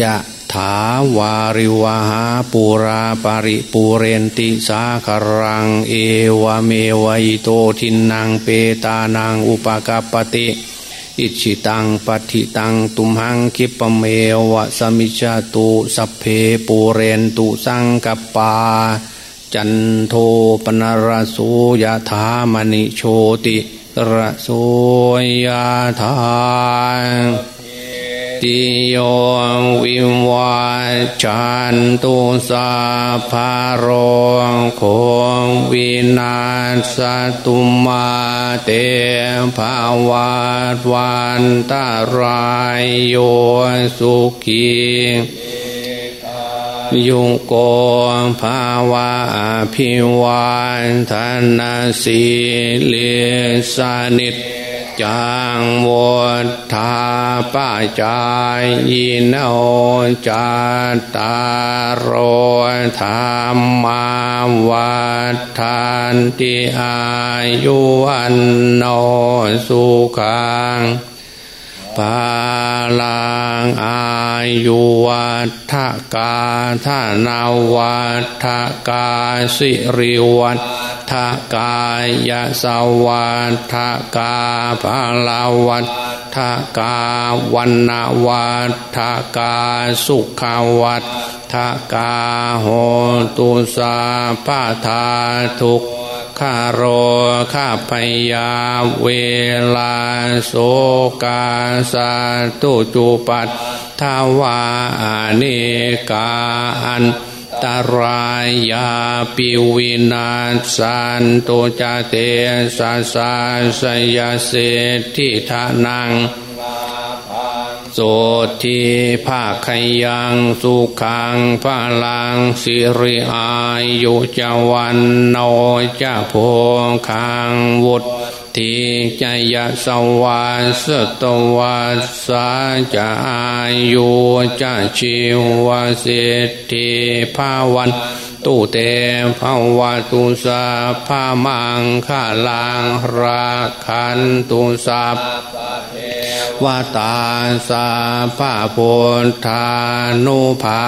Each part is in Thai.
ยะถาวาริวหาปูราปาริปูเรนติสาครัง เอวเมวัยโตทินังเปตานังอุปกาปติ อิชิตังปฏิตังตุมหังคิปเมวะสมิจาตุสัพเพปูเรนตุสังกปา จันโทปนรสูยะถามณิโชติระโสยะถา ติโยวิวัจันตุสาภารโควินาสตุมาเตภาวาวันตารายโยสุขียุโกภาวะพิวันธนสีเลสานิต จังวทาป้าจายยินโอจัตตารโรธรรมาวัฏานติอายุวันโนสุขังปาลังอายุวัฏกาธนาวัฏกาสิริวัฏ ทกายสวัฏทกาภาลาวัฏทกาวันนาวัฏทกาสุขาวัฏทกาโหตุสาปาทาทุกข้าโรข้าพยาเวลาโสกาสาตุจุปัตทาวานิกาอัน ตรายาปิวินาสันตุจเตสาสาสยาเสทิทานังโสทีภาคยังสุขังพลังสิริอายุจวันโนจะโพคังวุฒ ทิจยสวาสตวัสสาจะอายุจะชิวสิทธิภาวันตุเตภาวตุสาภามังขาลังราคันตุสัพวาตาสาภาพุทธานุภา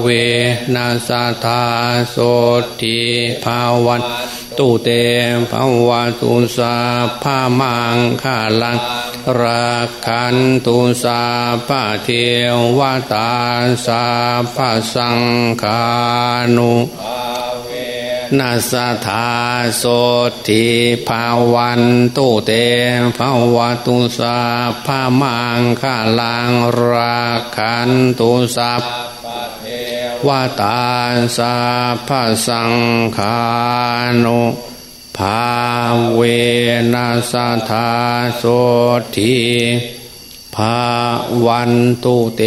เวนัสธาโสติภาวัน ตุเตภาวตุสาภามังขาลังรักขันตุสาภาเทวตาสาภาสังขานุนาสธาโสติภาวันตุเตภาวตุสาภามังขาลังรักขันตุสาวาตาสาภาสังขา นุภาเวนัสธาโสทีภาวันตุเต